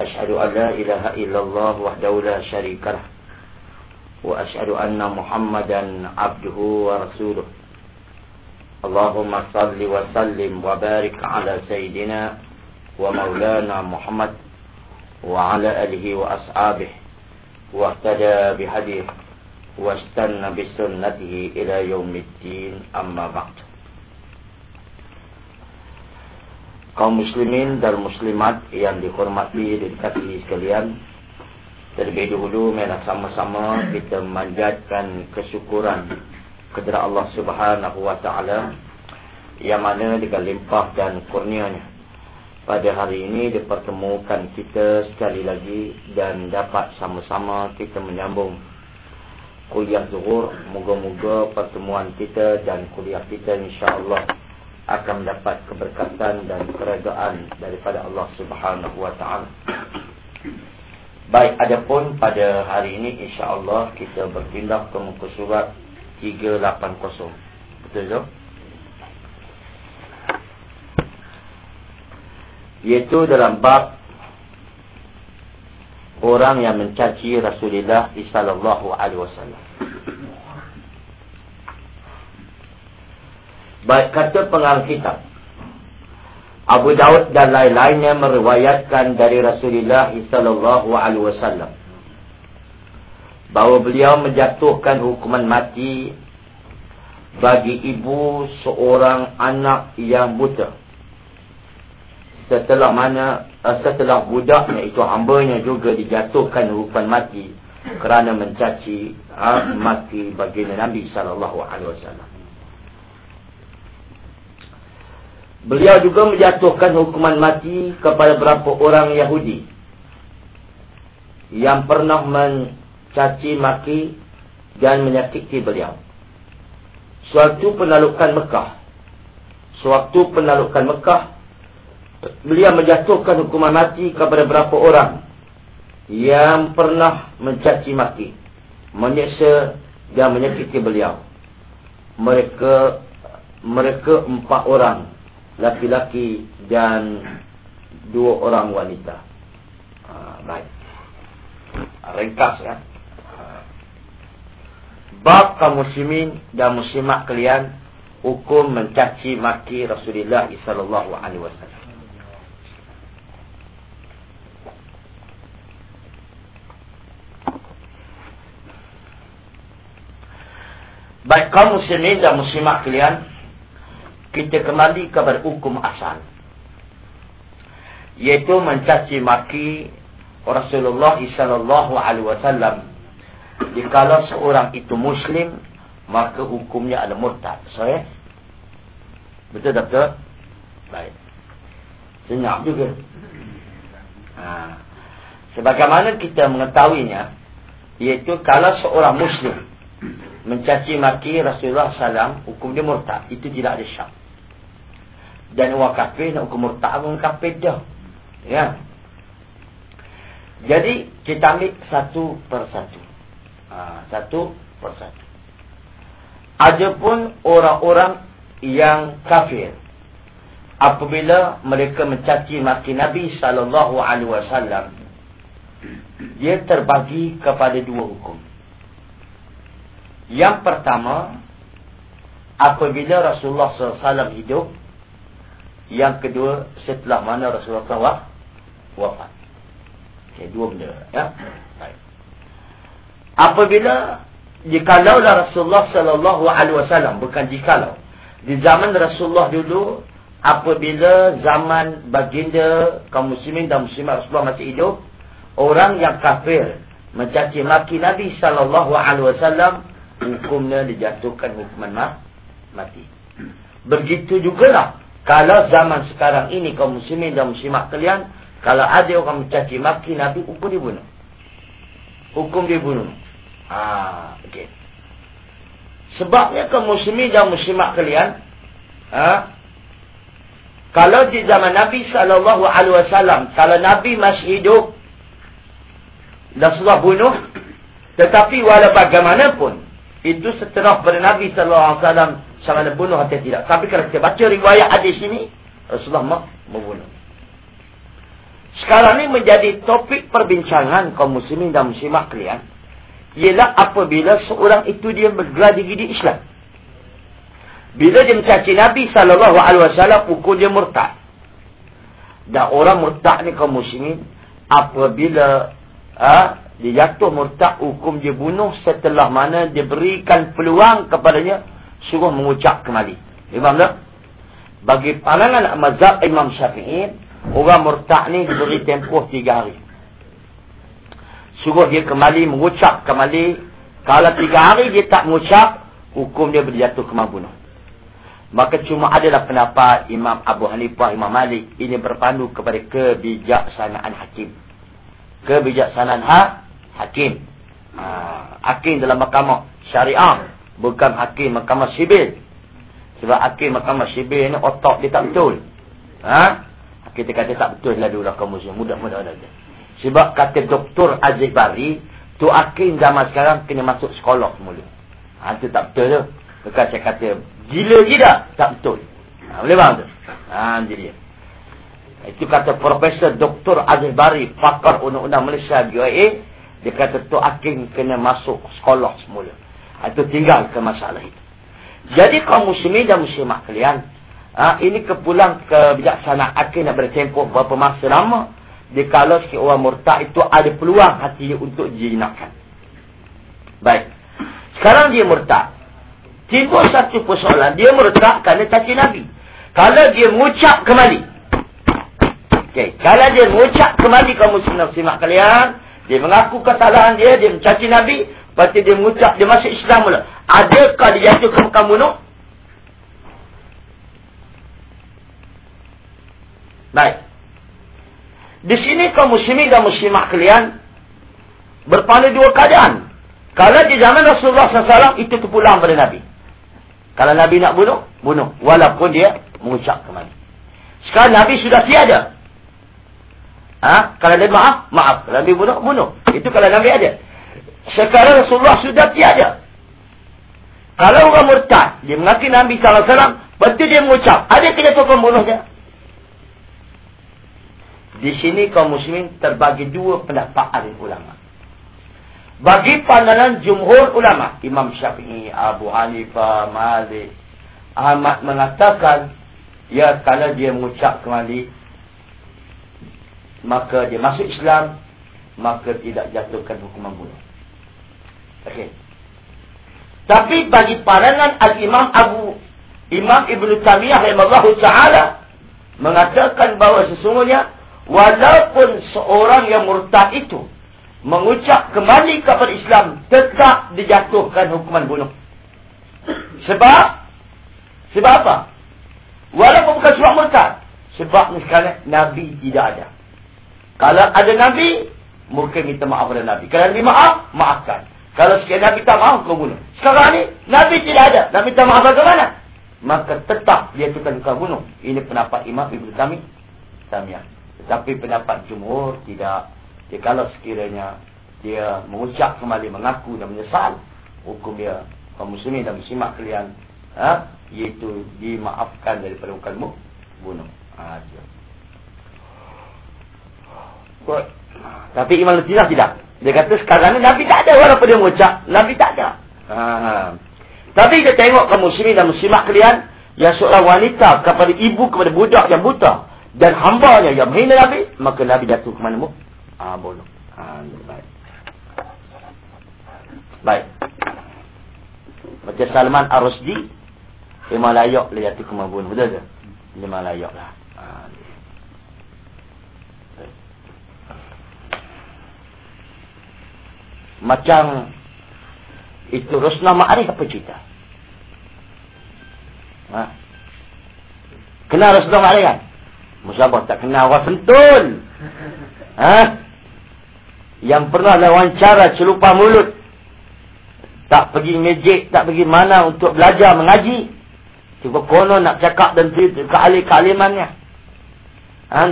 أشهد أن لا إله إلا الله وحده لا شريك له وأشهد أن محمدا عبده ورسوله. اللهم صل وسلم وبارك على سيدنا ومولانا محمد وعلى آله وأصحابه واهتدى بهديه واستنى بسنته إلى يوم الدين أما بعد. Kaum muslimin dan muslimat yang dihormati dan dikasihi sekalian. Terlebih dahulu mari sama-sama kita memanjatkan kesyukuran kepada Allah Subhanahu wa taala yang mana dengan limpah dan kurnianya pada hari ini dipertemukan kita sekali lagi dan dapat sama-sama kita menyambung kuliah zuhur. Moga-moga pertemuan kita dan kuliah kita insya-Allah akan mendapat keberkatan dan kerajaan daripada Allah Subhanahu wa taala. Baik, adapun pada hari ini insya-Allah kita berpindah ke muka surat 380. Betul tak? Iaitu dalam bab orang yang mencaci Rasulullah sallallahu alaihi wasallam. Baik kata pengarang kitab. Abu Daud dan lain-lainnya meriwayatkan dari Rasulullah sallallahu alaihi wasallam bahawa beliau menjatuhkan hukuman mati bagi ibu seorang anak yang buta. Setelah mana eh, setelah budaknya itu hambanya juga dijatuhkan hukuman mati kerana mencaci ha, mati baginda Nabi sallallahu alaihi wasallam. Beliau juga menjatuhkan hukuman mati kepada beberapa orang Yahudi yang pernah mencaci maki dan menyakiti beliau. Suatu penalukan Mekah. Suatu penalukan Mekah. Beliau menjatuhkan hukuman mati kepada beberapa orang yang pernah mencaci maki, menyeksa dan menyakiti beliau. Mereka mereka empat orang laki-laki dan dua orang wanita. Ha, baik. Ringkas ya. Bab kaum muslimin dan muslimat kalian hukum mencaci maki Rasulullah sallallahu alaihi wasallam. Baik kaum muslimin dan muslimat kalian kita kembali kepada hukum asal. Yaitu mencaci maki Rasulullah sallallahu alaihi wasallam. Jika seorang itu muslim maka hukumnya adalah murtad. Sahih betul tak betul? Baik. Senyap juga. Ha. sebagaimana kita mengetahuinya yaitu kalau seorang muslim mencaci maki Rasulullah SAW hukum dia murtad. Itu tidak ada syak dan orang kafir nak hukum murtad orang kafir dah. Ya. Jadi kita ambil satu persatu. Ha, satu persatu. Adapun orang-orang yang kafir apabila mereka mencaci maki Nabi sallallahu alaihi wasallam dia terbagi kepada dua hukum. Yang pertama apabila Rasulullah SAW hidup yang kedua, setelah mana Rasulullah SAW wafat. Okay, dua benda. Ya? Baik. Apabila, jikalaulah Rasulullah SAW, bukan jikalau. Di zaman Rasulullah dulu, apabila zaman baginda kaum muslimin dan muslimat Rasulullah masih hidup, orang yang kafir mencaci maki Nabi SAW, hukumnya dijatuhkan hukuman mati. Begitu jugalah kalau zaman sekarang ini kaum muslimin dan muslimat kalian, kalau ada orang mencaci maki Nabi, hukum dibunuh. Hukum dibunuh. Ha, okay. Sebabnya kaum muslimin dan muslimat kalian, ha, kalau di zaman Nabi sallallahu alaihi wasallam, kalau Nabi masih hidup dan sudah bunuh, tetapi walau bagaimanapun itu setelah pada Nabi sallallahu alaihi wasallam sama ada bunuh atau tidak. Tapi kalau kita baca riwayat hadis ini, Rasulullah membunuh. Sekarang ni menjadi topik perbincangan kaum muslimin dan muslimat kalian. Ialah apabila seorang itu dia bergelar diri di Islam. Bila dia mencaci Nabi SAW, pukul dia murtad. Dan orang murtad ni kaum muslimin, apabila ha, dia jatuh murtad, hukum dia bunuh setelah mana dia berikan peluang kepadanya, suruh mengucap kembali. Imam tak? Bagi pandangan mazhab Imam Syafi'i, orang murtad ni diberi tempoh tiga hari. Suruh dia kembali mengucap kembali. Kalau tiga hari dia tak mengucap, hukum dia berjatuh kemah bunuh. Maka cuma adalah pendapat Imam Abu Hanifah, Imam Malik. Ini berpandu kepada kebijaksanaan hakim. Kebijaksanaan ha? hakim. Ha, hakim dalam mahkamah syariah. Bukan hakim mahkamah sibil. Sebab hakim mahkamah sibil ni otak dia tak betul. Ha? Kita kata tak betul lah dulu kaum muslim. Mudah-mudah ada. Sebab kata Dr. Aziz Bari. Tu hakim zaman sekarang kena masuk sekolah semula. Ha, itu tak betul tu. Bukan saya kata gila dah. Tak betul. Ha, boleh faham tu? Ha, jadi. Itu kata Profesor Dr. Aziz Bari, pakar undang-undang Malaysia UAE, dia kata tu Aking kena masuk sekolah semula. Itu tinggal ke masalah itu. Jadi kaum muslimin dan muslimah kalian, ha, ini kepulang kebijaksanaan Aking nak bertempoh beberapa masa lama, dia kalau sikit orang murtad itu ada peluang hati untuk dijinakkan. Baik. Sekarang dia murtad. Timbul satu persoalan. Dia murtad kerana caci Nabi. Kalau dia mengucap kembali. Okay. Kalau dia mengucap kembali kamu senang simak kalian. Dia mengaku kesalahan dia. Dia mencaci Nabi. Lepas dia mengucap. Dia masuk Islam mula. Adakah dia jatuh ke Mekah bunuh? Baik. Di sini kaum muslimin dan muslimah kalian berpada dua keadaan. Kalau di zaman Rasulullah SAW itu terpulang pada Nabi. Kalau Nabi nak bunuh, bunuh. Walaupun dia mengucap kembali. Sekarang Nabi sudah tiada. Ha? Kalau dia maaf, maaf. Kalau Nabi bunuh, bunuh. Itu kalau Nabi ada. Sekarang Rasulullah sudah tiada. Kalau orang murtad, dia mengaku Nabi SAW, betul dia mengucap. Ada kita tu pembunuh dia? Di sini kaum muslimin terbagi dua pendapat alim ulama. Bagi pandangan jumhur ulama, Imam Syafi'i, Abu Hanifah, Malik, Ahmad mengatakan, ya kalau dia mengucap kembali, maka dia masuk Islam, maka tidak jatuhkan hukuman bunuh. Okey. Tapi bagi pandangan Al-Imam Abu Imam Ibn Tamiyah rahimahullah ta'ala mengatakan bahawa sesungguhnya walaupun seorang yang murtad itu mengucap kembali kepada Islam tetap dijatuhkan hukuman bunuh. Sebab sebab apa? Walaupun bukan sebab murtad. Sebab sekarang Nabi tidak ada. Kalau ada Nabi, mungkin minta maaf kepada Nabi. Kalau Nabi maaf, maafkan. Kalau sekian Nabi tak maaf, kau bunuh. Sekarang ni, Nabi tidak ada. Nabi tak maaf bagaimana? Maka tetap dia tukar hukuman bunuh. Ini pendapat Imam Ibn Tami. Tamiyah. Tetapi pendapat jumhur tidak. Dia kalau sekiranya dia mengucap kembali mengaku dan menyesal hukum dia kaum muslimin dan muslimat kalian ha iaitu dimaafkan daripada hukum bunuh. Ha dia. Tapi Imam Lutinah tidak. Dia kata sekarang ni Nabi tak ada walaupun dia mengucap. Nabi tak ada. Ha. Tapi kita tengok kaum muslimin dan muslimat kalian. Yang seorang wanita kepada ibu kepada budak yang buta. Dan hambanya yang menghina Nabi. Maka Nabi jatuh ke mana-mana. Ah, boleh. Ah, baik. Baik. Macam Salman Ar-Rusdi. Lima layak lah jatuh ke mana Betul tak? Lima layak lah. Ah, Macam itu Rosna Ma'arif apa cerita? Ha? Kenal Rosna Ma'arif kan? Musabah tak kenal orang sentul. Ha? yang pernah wawancara celupa mulut tak pergi mejik tak pergi mana untuk belajar mengaji cuba kono nak cakap dan ke ahli kalimannya ha,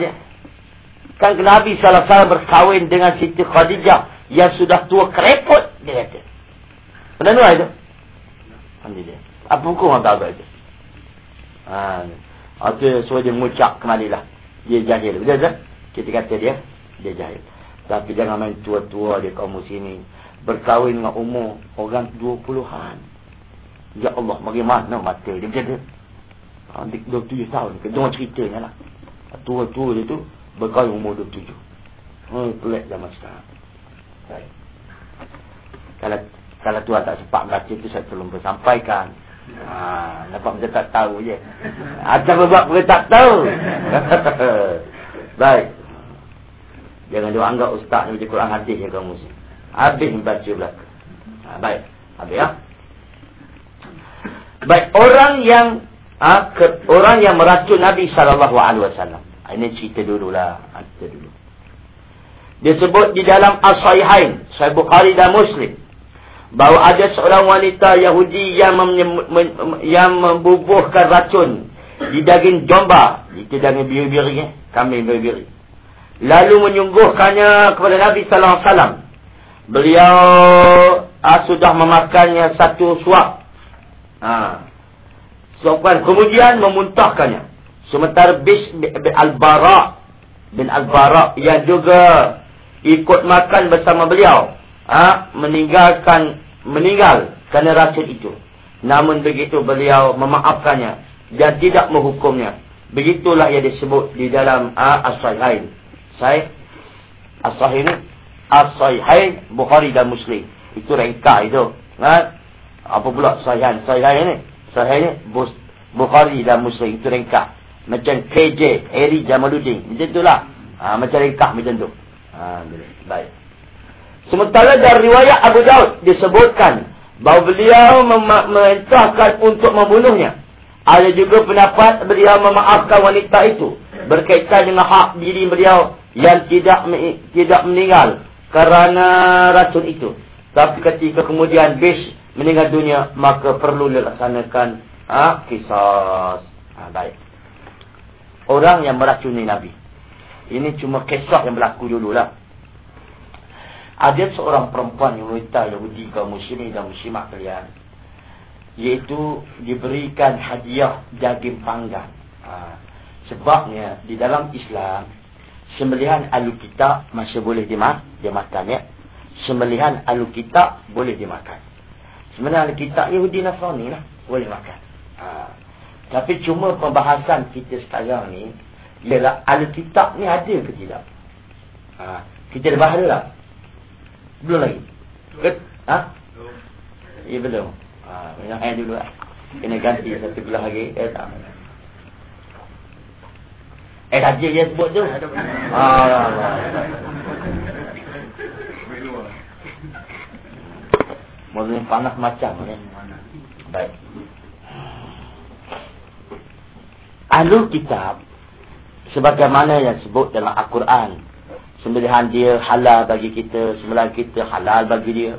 kan Nabi SAW berkahwin dengan Siti Khadijah yang sudah tua kereput dia kata pernah nuai itu Alhamdulillah apa hukum yang tak itu ha, itu suruh dia mengucap kembali lah dia jahil betul tak Kita kata dia, dia jahil. Tapi jangan main tua-tua dia kaum sini. Berkahwin dengan umur orang dua puluhan. Ya Allah, bagaimana mata dia macam tu? Ha, dua tujuh tahun. Kita ceritanya lah. Tua-tua dia tu berkahwin umur dua tujuh. Hmm, pelik zaman sekarang. Kalau kalau tuan tak sempat baca tu saya tolong bersampaikan. Ha, nampak macam tak tahu je. Ada buat pun tak tahu. Baik. Jangan dia anggap ustaz ni macam Quran hadis yang kamu sih. Habis baca belakang. Ha, baik. Habis ya. Baik orang yang ha, ke, orang yang meracun Nabi sallallahu alaihi wasallam. Ha, ini cerita dululah, ha, cerita dulu. Disebut di dalam As-Sahihain, Sahih Bukhari dan Muslim bahawa ada seorang wanita Yahudi yang yang membubuhkan racun di daging domba, di daging biri-biri eh, kambing biri-biri. Lalu menyungguhkannya kepada Nabi sallallahu alaihi wasallam. Beliau ah, sudah memakannya satu suap. Ha. Suapan kemudian memuntahkannya. Sementara Bis bin Al-Bara bin Al-Bara yang juga ikut makan bersama beliau ha, meninggalkan meninggal kerana racun itu. Namun begitu beliau memaafkannya dan tidak menghukumnya. Begitulah yang disebut di dalam ha, As-Sahihain. Sahih As-Sahihain As-Sahihain Bukhari dan Muslim. Itu rengka itu. Ha? Apa pula Sahihain? Sahihain ini. Sahihain ini Bukhari dan Muslim. Itu rengka. Macam KJ, Eri Jamaluddin. Macam itulah. Ha, macam rengka macam tu. Ha, baik. Sementara dari riwayat Abu Daud disebutkan bahawa beliau memerintahkan untuk membunuhnya. Ada juga pendapat beliau memaafkan wanita itu berkaitan dengan hak diri beliau yang tidak tidak meninggal kerana racun itu. Tapi ketika kemudian bis meninggal dunia maka perlu dilaksanakan ha, kisah. Ha, baik. Orang yang meracuni Nabi. Ini cuma kisah yang berlaku dululah. Ada seorang perempuan yang wanita Yahudi kaum muslimin dan muslimah kalian. Iaitu diberikan hadiah daging panggang. Ha. Sebabnya di dalam Islam, sembelihan alu kita masih boleh dimak dimakan ya. Sembelihan alu kita boleh dimakan. Sebenarnya alu kita Yahudi Nasrani lah boleh makan. Ha. Tapi cuma pembahasan kita sekarang ni ialah alu kita ni ada ke tidak? Ha. Kita dah bahas lah. Belum lagi. Ke? Ha? Ya belum. Ha, yang hai dulu lah. Kena ganti satu gelas lagi. Eh tak. Eh tak dia sebut tu. Ha. Mungkin panas macam ni. Baik. Ahlu kitab sebagaimana yang sebut dalam Al-Quran Sembelihan dia halal bagi kita. Sembelihan kita halal bagi dia.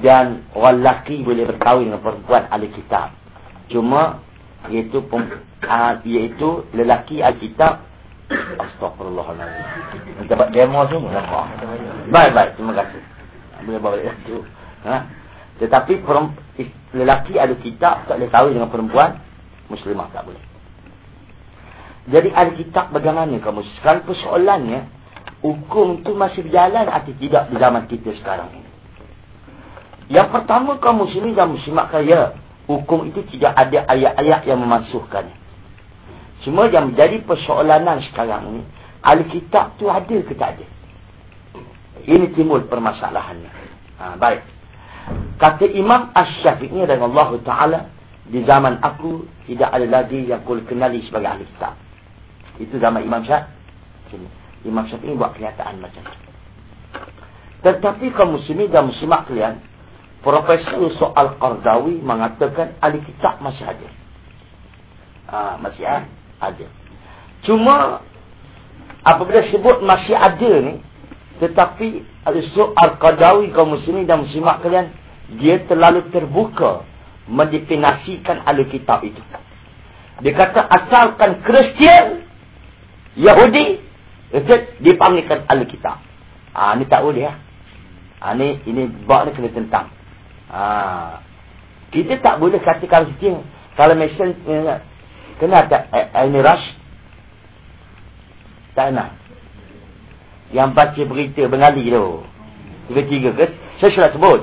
Dan orang lelaki boleh berkahwin dengan perempuan ahli kitab. Cuma, iaitu, uh, iaitu lelaki ahli kitab. Astagfirullahaladzim. Kita buat demo semua. Nampak. Baik, baik. Terima kasih. Boleh bawa itu. Ha? Tetapi lelaki ahli kitab tak boleh kahwin dengan perempuan. Muslimah tak boleh. Jadi ahli kitab bagaimana kamu? Sekarang persoalannya, hukum tu masih berjalan atau tidak di zaman kita sekarang ini. Yang pertama kaum muslimin dan muslimat kaya, hukum itu tidak ada ayat-ayat yang memasukkan. Semua yang menjadi persoalanan sekarang ini, Alkitab tu ada ke tak ada? Ini timbul permasalahannya. Ha, baik. Kata Imam Ash-Syafi'i dan Allah Ta'ala, di zaman aku tidak ada lagi yang kul kenali sebagai ahli kitab. Itu zaman Imam Syafi'i. Imam Syafi'i buat kenyataan macam tu. Tetapi kaum muslimin dan muslimat kalian, Profesor Soal Qardawi mengatakan ahli kitab masih ada. Ha, masih ada. Cuma, apabila sebut masih ada ni, tetapi Soal Qardawi kaum muslimin dan muslimat kalian, dia terlalu terbuka mendefinasikan ahli kitab itu. Dia kata asalkan Kristian, Yahudi, dipanggilkan ahli kitab. Ah ni tak boleh ya. Ah ni ini bab ni kena tentang. Ah kita tak boleh kata kalau kita kalau mesin kena ada eh, ini rush tak nak. Yang baca berita Bengali tu. Tiga-tiga ke? Saya sudah sebut.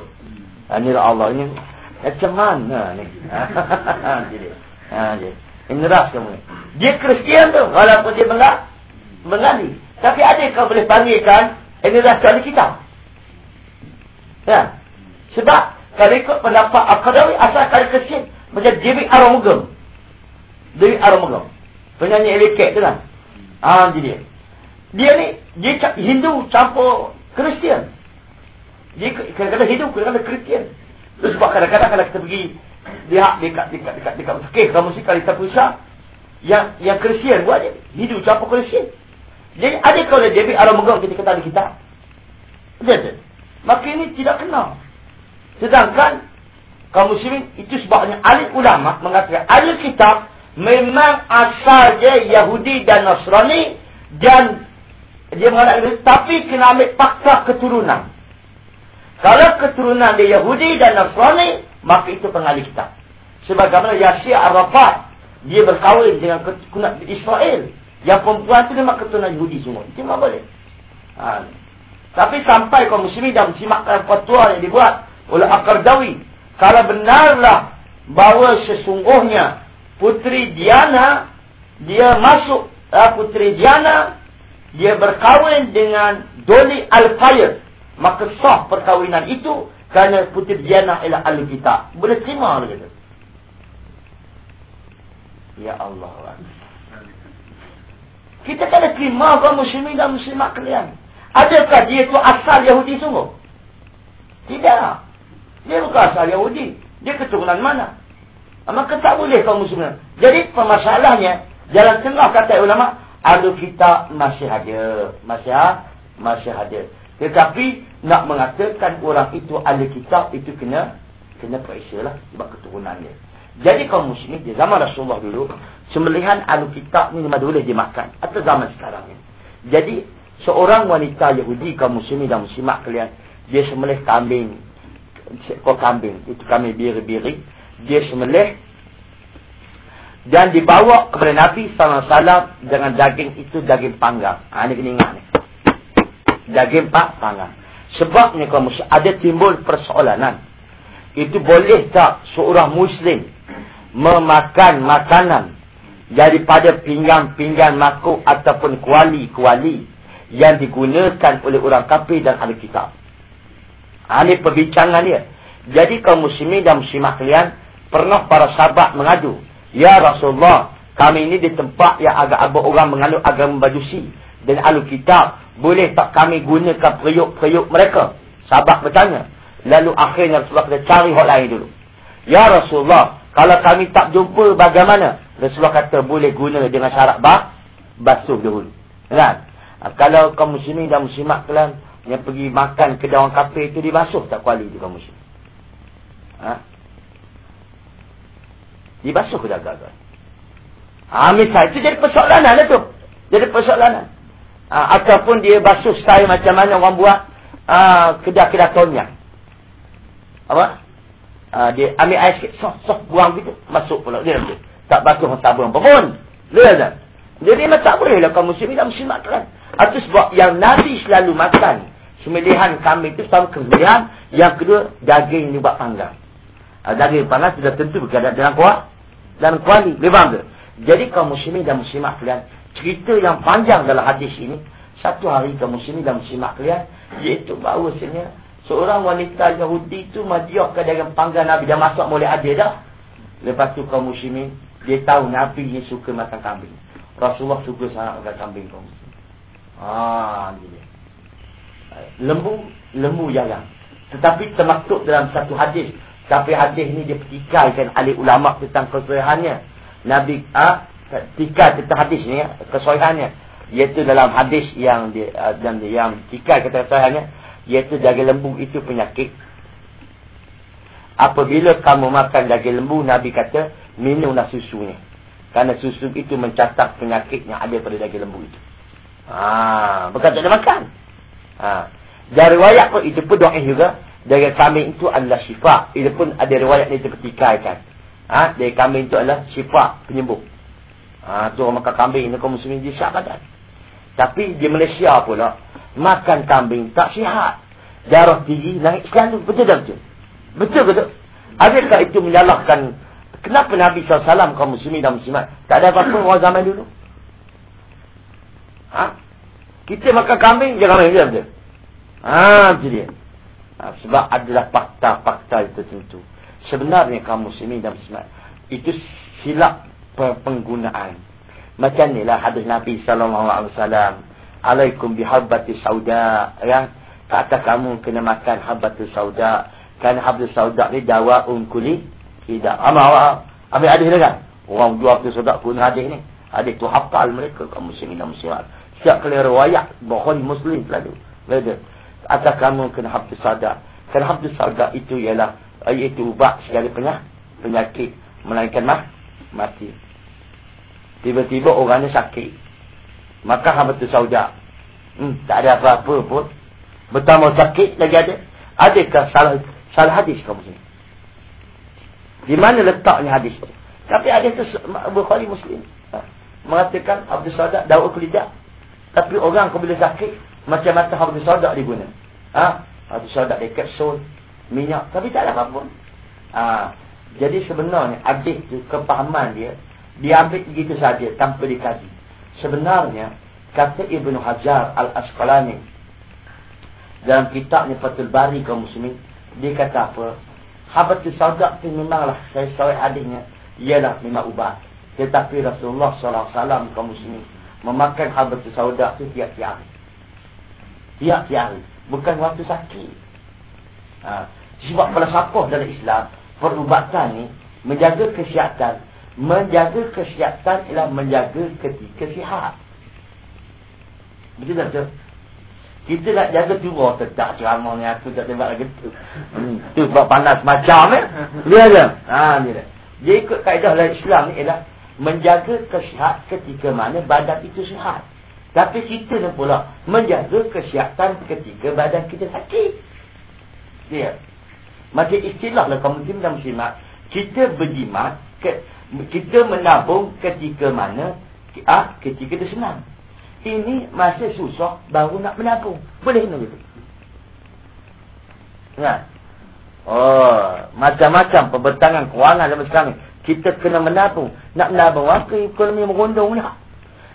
Ha, ni lah Allah. Ini macam mana ni? Ha, jadi. Ha, jadi. Ini ras kamu. Dia Kristian tu. Walaupun dia Bengali. Bengali. Tapi ada kau boleh panggilkan. Ini ras kali kita. Ya. Sebab. Kalau ikut pendapat Al-Qadawi. Asal kali kecil. Macam Jimmy Aramugam. Jimmy Aramugam. Penyanyi elekek tu kan. Ah, dia. Dia ni. Dia Hindu campur Kristian. Dia kadang-kadang Hindu. Kadang-kadang Kristian. Sebab kadang-kadang kalau kita pergi lihat dekat dekat dekat dekat fikih kamu sih kalau kita pusat yang yang Kristian buat je. Hidup campur Kristian. Jadi ada kalau dia ambil alam kita kata ada kita. Betul. Maka ini tidak kenal. Sedangkan kaum muslimin itu sebabnya ahli ulama mengatakan ahli kitab memang asalnya Yahudi dan Nasrani dan dia mengatakan tapi kena ambil fakta keturunan. Kalau keturunan dia Yahudi dan Nasrani, maka itu pengalih kitab. Sebagaimana Yasir Arafat, dia berkahwin dengan keturunan Israel. Yang perempuan itu memang keturunan Yahudi semua. Itu memang boleh. Ha. Tapi sampai kaum muslimin dan simakkan fatwa yang dibuat oleh Akardawi. Kalau benarlah bahawa sesungguhnya Putri Diana, dia masuk uh, Putri Diana, dia berkahwin dengan Doli Al-Fayr maka sah perkahwinan itu kerana putri Diana ialah ahli kitab. Boleh terima dia kata. Ya Allah. Kita kena terima kaum muslimin dan muslimat kalian. Adakah dia itu asal Yahudi sungguh? Tidak. Dia bukan asal Yahudi. Dia keturunan mana? Maka tak boleh kaum muslimin. Jadi permasalahannya, jalan tengah kata ulama, ahli kitab masih ada. Masih ada. Masih ada. Tetapi nak mengatakan orang itu ahli kitab itu kena kena periksa lah sebab keturunan dia. Jadi kaum muslim di zaman Rasulullah dulu sembelihan ahli kitab ni memang boleh dimakan atau zaman sekarang ni. Jadi seorang wanita Yahudi kaum muslim dan muslimat kalian dia sembelih kambing kau kambing itu kami biri-biri dia sembelih dan dibawa kepada Nabi SAW dengan daging itu daging panggang. Ha, ini kena ingat ni daging pak panggang. Sebabnya kalau ada timbul persoalanan. Itu boleh tak seorang muslim memakan makanan daripada pinggan-pinggan makuk ataupun kuali-kuali yang digunakan oleh orang kafir dan ahli kitab. Ini perbincangan dia. Jadi kaum muslimin dan muslimah kalian pernah para sahabat mengadu. Ya Rasulullah, kami ini di tempat yang agak-agak orang menganut agama bajusi dan ahli kitab boleh tak kami gunakan periuk-periuk mereka? Sahabat bertanya. Lalu akhirnya Rasulullah kata cari hak lain dulu. Ya Rasulullah, kalau kami tak jumpa bagaimana? Rasulullah kata boleh guna dengan syarat bah, basuh dulu. Kan? Ha, kalau kaum muslimin dan muslimat kalian yang pergi makan ke daun kafe itu dibasuh tak kuali di kaum muslim? Ha? Dibasuh ke dagang-dagang? Ha, misal itu jadi persoalan lah tu. Jadi persoalan Ha, ataupun dia basuh style macam mana orang buat ha, kedah-kedah tonyak. Apa? Ha, dia ambil air sikit, soh, soh, buang gitu, masuk pula. Dia nanti. Tak basuh sabun apa pun. Dia tak? Jadi memang tak boleh lah kaum muslim dan muslimat kan. Itu sebab yang Nabi selalu makan. Semilihan kami itu sama kemilihan. Yang kedua, daging ni buat panggang. Ha, daging panggang sudah tentu berkadang dalam kuat. Dan kuali. Lebih Jadi kaum muslimin dan muslimat kalian cerita yang panjang dalam hadis ini satu hari kaum muslimin dan muslimat kalian iaitu bahawasanya seorang wanita Yahudi itu madiah ke dalam Nabi. Dah masuk mulai ada dah. Lepas tu kaum muslimin dia tahu Nabi ni suka makan kambing. Rasulullah suka sangat makan kambing kaum muslimin. Ah, dia. lembu lembu jarang. Tetapi termaktub dalam satu hadis. Tapi hadis ni dia petikaikan ahli ulama tentang kesulihannya Nabi ah tikai kita hadis ni kesahihannya iaitu dalam hadis yang di, uh, dan yang tikai kata kesahihannya iaitu daging lembu itu penyakit. Apabila kamu makan daging lembu Nabi kata minumlah susunya. Kerana susu itu mencatat penyakit yang ada pada daging lembu itu. Ha, bukan tak ada makan. Ha. dari riwayat pun itu pun doa juga. Daging kambing itu adalah syifa. Itu pun ada riwayat yang dipertikaikan ha, daging kambing itu adalah syifa penyembuh Ha, tu orang makan kambing ni kaum muslimin dia siap badan. Tapi di Malaysia pula, Makan kambing tak sihat. Darah tinggi naik selalu. Betul tak betul? Betul betul. Adakah itu menyalahkan kenapa Nabi SAW kaum muslimin dan muslimat tak ada apa-apa orang zaman dulu? Ha? Kita makan kambing, dia kambing dia betul. Ha, itu dia. Ha, sebab adalah fakta-fakta itu tentu. Sebenarnya kaum muslimin dan muslimat itu silap penggunaan. Macam inilah hadis Nabi sallallahu alaihi wasallam, "Alaikum bihabbati sauda." Ya, kata kamu kena makan habbatu sauda. Kan habbatu sauda ni dawa kuli tidak. Ama awak ambil hadis ni kan? Orang jual tu sauda pun hadis ni. Hadis tu hafal mereka kaum muslimin dan muslimat. Setiap kali riwayat Bukhari Muslim selalu. Betul. Atau kamu kena habbatu sauda. Kan habbatu sauda itu ialah iaitu ubat segala penyakit melainkan mah mati. Tiba-tiba orangnya sakit. Maka hamba tu sauda. Hmm, tak ada apa-apa pun. Bertambah sakit lagi ada. Adakah salah salah hadis kamu sini? Di mana letaknya hadis itu? Tapi ada itu Bukhari Muslim. Ha. Mengatakan Abdul Saudak daun kulidah. Tapi orang bila sakit, macam-macam Abdul Saudak diguna. Ha? Abdul Saudak dia kapsul, minyak. Tapi tak ada apa-apa. Ha. Jadi sebenarnya hadis itu kepahaman dia diambil begitu saja tanpa dikaji. Sebenarnya kata Ibnu Hajar Al-Asqalani dalam kitabnya Fathul Bari kaum muslimin dia kata apa? Habatus saudak itu memanglah saya sahih hadisnya ialah memang ubat. Tetapi Rasulullah sallallahu alaihi wasallam kaum muslimin memakan habatus saudak itu tiap-tiap hari. Tiap-tiap hari, bukan waktu sakit. Ha. sebab falsafah dalam Islam perubatan ni menjaga kesihatan menjaga kesihatan ialah menjaga ketika sihat. Betul tak? Kita nak jaga tua tetap ceramah ni aku tak tembak lagi tu. Hmm, tu sebab panas macam eh. Lihat je. Ha ni dah. Dia ikut kaedah dalam Islam ni ialah menjaga kesihatan ketika mana badan itu sihat. Tapi kita ni pula menjaga kesihatan ketika badan kita sakit. Dia. Macam istilah lah kaum muslim dan muslimat. Kita berjimat ke, kita menabung ketika mana ah ketika dia senang. Ini masa susah baru nak menabung. Boleh nak gitu. Ya. Oh, macam-macam pembentangan kewangan dalam sekarang Kita kena menabung. Nak menabung apa ekonomi merundung ni?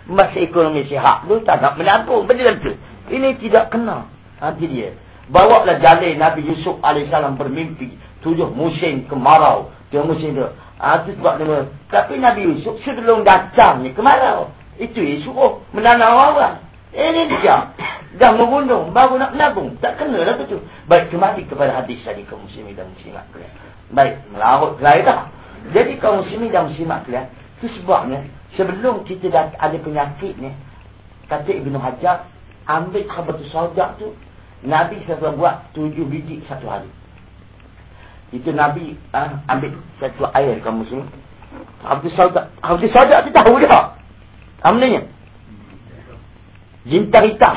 Masa ekonomi sihat tu tak nak menabung. Betul tu. Ini tidak kena. Nanti dia. Bawa lah jalin Nabi Yusuf AS bermimpi. Tujuh musim kemarau. Tujuh musim tu. Itu sebab nama. Tapi Nabi Yusuf sebelum datang ni kemarau. Itu yang suruh menanam orang. Eh, ini dia. Dah membunuh. Baru nak menabung. Tak kena lah tu. Baik kembali kepada hadis tadi kaum muslimin dan muslimat kalian. Baik. Melarut kalian dah. Jadi kaum muslimin dan muslimat kalian. Itu sebabnya. Sebelum kita dah ada penyakit ni. Kata Ibn Hajar. Ambil khabar tu saudak tu. Nabi saya buat tujuh biji satu hari. Itu Nabi uh, ambil satu air kaum muslim. Abdul Saudak. Abdul Saudak tu tahu dia. Amnanya. Jintar hitam.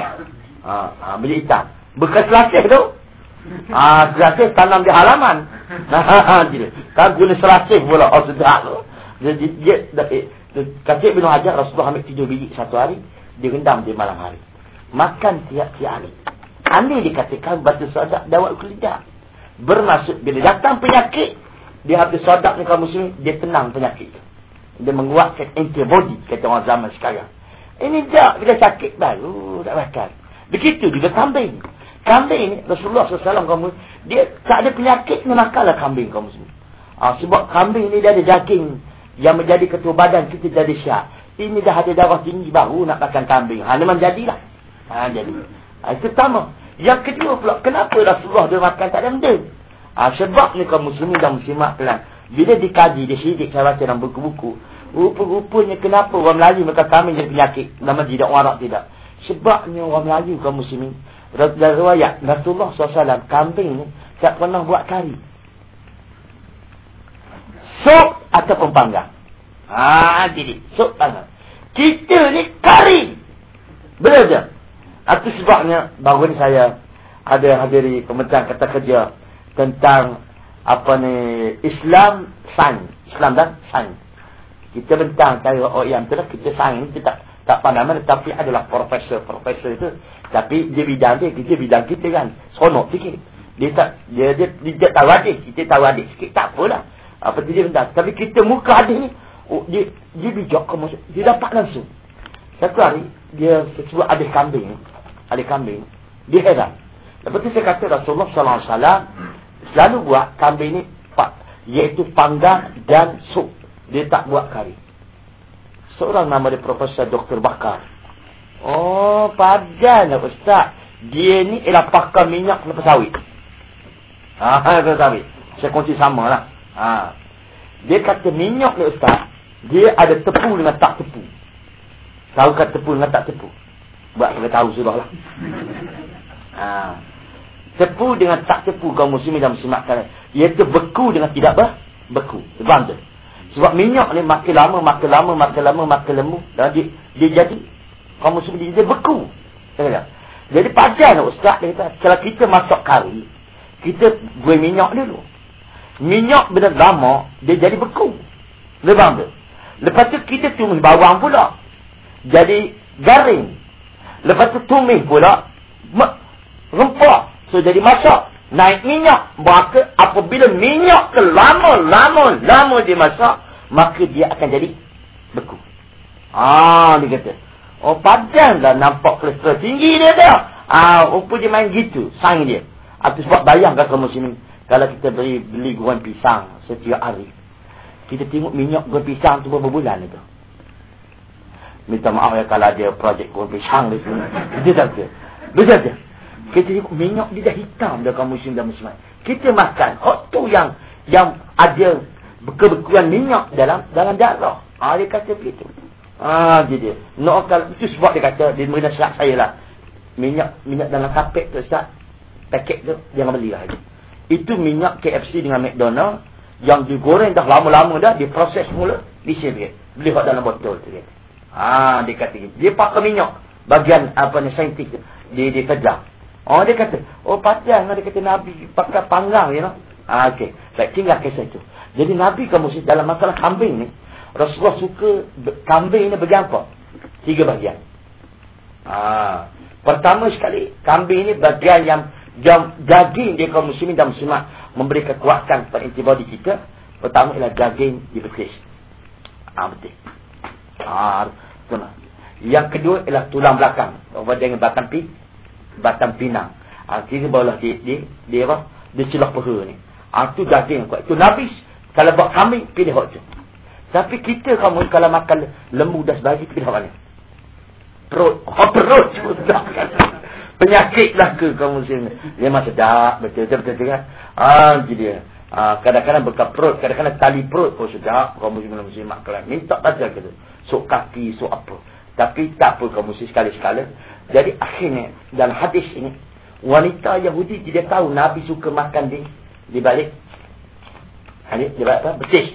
Ha, ha, beli hitam. Bekas selasih tu. Ha, selasih tanam di halaman. Ha, kan guna selasih pula. Oh, sedap tu. Jadi, dia, dia, kata Ibn Hajar, Rasulullah ambil tujuh biji satu hari. Dia rendam di malam hari. Makan tiap-tiap hari. Ini dikatakan batu sadak dawat kulidah bermaksud bila datang penyakit dia habis sodak ni kaum muslim dia tenang penyakit dia menguatkan antibody kata orang zaman sekarang. Ini tak bila sakit baru tak makan. Begitu juga kambing. Kambing Rasulullah SAW kaum dia tak ada penyakit ni makanlah kambing kaum muslim ha, sebab kambing ni dia ada daging yang menjadi ketua badan kita jadi syak. Ini dah ada darah tinggi baru nak makan kambing. Ha, memang jadilah. Ha, jadi. Ha, itu pertama yang kedua pula, kenapa Rasulullah dia makan tak ada benda? Ha, sebab ni kaum muslimin dan muslimat pelan. Bila dikaji, dia sidik saya baca dalam buku-buku. Rupa-rupanya kenapa orang Melayu mereka kami jadi penyakit. Nama tidak, orang Arab tidak. Sebabnya orang Melayu kaum muslimin. Dari riwayat, Rasulullah SAW, kambing ni tak pernah buat kari. Sup ataupun panggang. Ha, jadi, sup panggang. Kita ni kari. Tak? Itu sebabnya baru ni saya ada hadiri kementerian kata kerja tentang apa ni Islam sains. Islam dan sains. Kita bentang cara OEM tu lah kita sains kita tak Tak pandai mana tapi adalah profesor-profesor itu. Tapi dia bidang dia, kita bidang kita kan. Sonok sikit. Dia tak, dia, dia, dia, dia tahu adik. Kita tahu adik sikit. Tak apalah. Apa dia benda. Tapi kita muka adik ni. Oh, dia, dia bijak ke. Dia dapat langsung. Satu hari, dia sebut adik kambing. Adik kambing. Dia heran. Lepas tu saya kata Rasulullah SAW selalu buat kambing ni iaitu panggang dan sup. Dia tak buat kari. Seorang nama dia Profesor Dr. Bakar. Oh, padahlah Ustaz. Dia ni ialah pakar minyak kelapa sawit. Ha, kelapa sawit. Saya kunci sama lah. Ha. Dia kata minyak ni Ustaz. Dia ada tepu dengan tak tepu. Tahu kan tepu dengan tak tepu? Buat kita tahu sudah lah. Ha. Tepu dengan tak tepu kaum muslimin muslimat kalian. Iaitu beku dengan tidak ber beku. Faham tu? Sebab minyak ni makin lama, makin lama, makin lama, makin lemu. Dan dia, dia jadi, kaum muslimin dia beku. Jadi pajar lah Ustaz dia kata, kalau kita masak kari, kita buat minyak dulu. Minyak benar lama, dia jadi beku. Faham tu? Lepas tu kita tumis bawang pula. Jadi garing. Lepas tu tumis pula, rempah. So jadi masak. Naik minyak. Maka apabila minyak ke lama-lama lama dia masak. Maka dia akan jadi beku. Ah, dia kata. Oh padan lah nampak kolesterol tinggi dia dah. Ah, rupa dia main gitu. Sang dia. Itu sebab bayangkan kamu sini. Kalau kita beli beli goreng pisang setiap hari. Kita tengok minyak goreng pisang tu berapa bulan itu. Minta maaf ya kalau dia projek goreng pisang di sini. Dia tak kata. Betul tak? Kita tengok minyak dia dah hitam dah kaum muslim dan muslimat. Kita makan hot tu yang yang ada kebekuan minyak dalam dalam darah. Ah dia kata begitu. Ah dia dia. No kalau itu sebab dia kata dia mengenai syak saya lah. Minyak minyak dalam kapek tu Ustaz. Paket tu jangan belilah itu. Itu minyak KFC dengan McDonald yang digoreng dah lama-lama dah diproses mula disebut. Beli kat dalam botol tu dia. Ah dia kata. Dia pakai minyak bagian apa ni saintik dia dia kerja. Oh dia kata, oh padang dia kata Nabi pakai panggang you know. Ah okey. Baik tinggal kisah itu. Jadi Nabi kamu sih dalam masalah kambing ni, Rasulullah suka kambing ni bagi apa? Tiga bahagian. Ah, pertama sekali kambing ni bagian yang daging dia kaum muslimin dan muslimat memberi kekuatan kepada antibody kita. Pertama ialah daging di betis. Ah betul. Ah, betul. Yang kedua ialah tulang belakang. Apa dengan belakang pi? batang pinang. Ha, kira barulah dia, dia, dia apa? Dia celah peha ni. Ha, tu daging kuat. Itu nabis. Kalau buat kambing, pilih hot tu. Tapi kita kamu kalau makan lembu dah sebagi, pilih mana? Perut. Oh, perut juga. Penyakit lah ke kamu sini. Dia macam sedap. Betul-betul kan? Ah, dia. Ha, kadang-kadang bekas perut. Kadang-kadang tali perut. Oh, sedap. Kamu sini muslim makan. Minta saja ke tu. Sok kaki, sok apa. Tapi tak apa kamu sini sekali-sekala. Jadi akhirnya dalam hadis ini wanita Yahudi tidak tahu Nabi suka makan di di balik hadis di balik apa? Betis.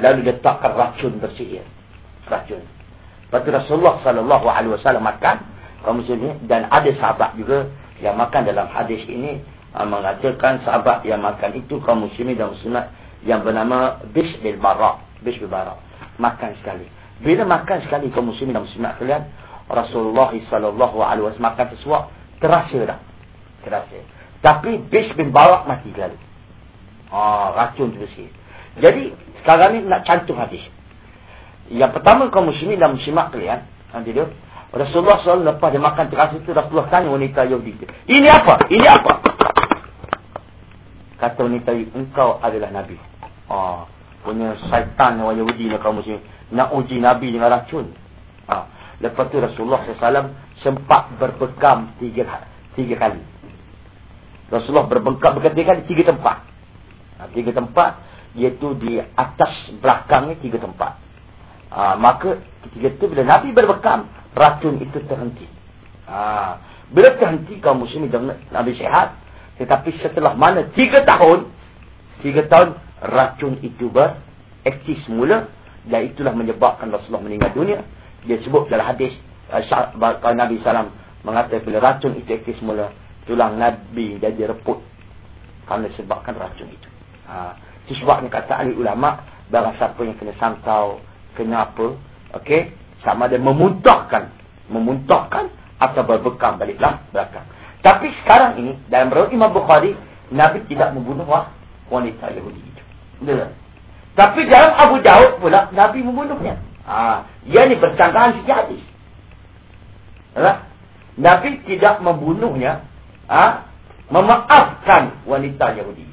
Lalu takkan racun bersihir. Racun. Lepas Rasulullah sallallahu alaihi wasallam makan kaum muslimin dan ada sahabat juga yang makan dalam hadis ini mengatakan sahabat yang makan itu kaum muslimin dan muslimat yang bernama Bish bil Bara. Bish bil Bara. Makan sekali. Bila makan sekali kaum muslimin dan muslimat kalian Rasulullah sallallahu alaihi wasallam makan sesuatu terasa dah. Terasa. Tapi Bish bin Barak mati kali. Ah, racun tu sikit. Jadi sekarang ni nak cantum hadis. Yang pertama kaum muslimin dan muslimat kalian, nanti dia Rasulullah SAW lepas dia makan terasa itu Rasulullah tanya wanita Yahudi itu. Ini apa? Ini apa? Kata wanita engkau adalah Nabi. Ah, punya syaitan orang Yahudi ni kaum muslimin. Nak uji Nabi dengan racun. Ah. Lepas tu Rasulullah SAW sempat berbekam tiga, tiga kali. Rasulullah berbekam berkali kali tiga tempat. Ha, tiga tempat iaitu di atas belakang ni tiga tempat. Ha, maka ketika itu bila Nabi berbekam racun itu terhenti. Ha, bila terhenti kaum muslim dan Nabi sehat. Tetapi setelah mana tiga tahun. Tiga tahun racun itu beraktif semula. Dan itulah menyebabkan Rasulullah meninggal dunia dia sebut dalam hadis uh, Nabi SAW mengatakan bila racun itu aktif semula tulang Nabi jadi reput kerana sebabkan racun itu ha. itu sebabnya kata ahli ulama barang siapa yang kena sangkau kena apa okay? Sama ada memuntahkan. Memuntahkan atau berbekam baliklah belakang. Tapi sekarang ini, dalam berat Imam Bukhari, Nabi tidak membunuh wanita Yahudi itu. Betul Tapi dalam Abu Daud pula, Nabi membunuhnya. Ha, ia ni bercanggahan sejak hadis. Nabi tidak membunuhnya. Ha, memaafkan wanita Yahudi.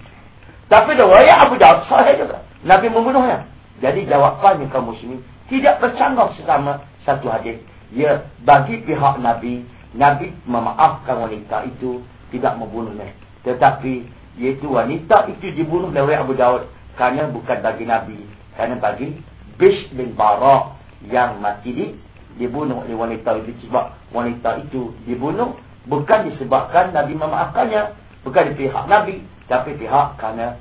Tapi riwayat Abu Daud sahih juga. Nabi membunuhnya. Jadi jawapannya kaum muslimin tidak bercanggah sesama satu hadis. Ya bagi pihak Nabi, Nabi memaafkan wanita itu tidak membunuhnya. Tetapi yaitu wanita itu dibunuh oleh Abu Daud kerana bukan bagi Nabi, kerana bagi Bish bin Barak yang mati di dibunuh oleh wanita itu sebab wanita itu dibunuh bukan disebabkan Nabi memaafkannya, bukan di pihak Nabi, tapi pihak kerana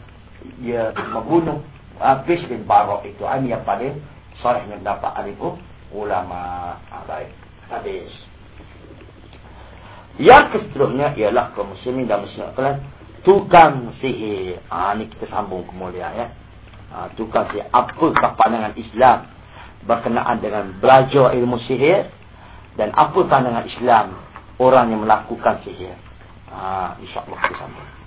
ia membunuh Habis bin Barak itu. Ini yang paling Sorry yang dapat alifu Ulama ah, Baik Habis. Yang keseterusnya Ialah kaum muslimin dan muslimin kalian Tukang sihir. Ha, Ini kita sambung kemudian ya. Ha, Tukang sihir. Apakah pandangan Islam Berkenaan dengan Belajar ilmu sihir? Dan apa pandangan Islam Orang yang melakukan sihir? Ha, InsyaAllah kita sambung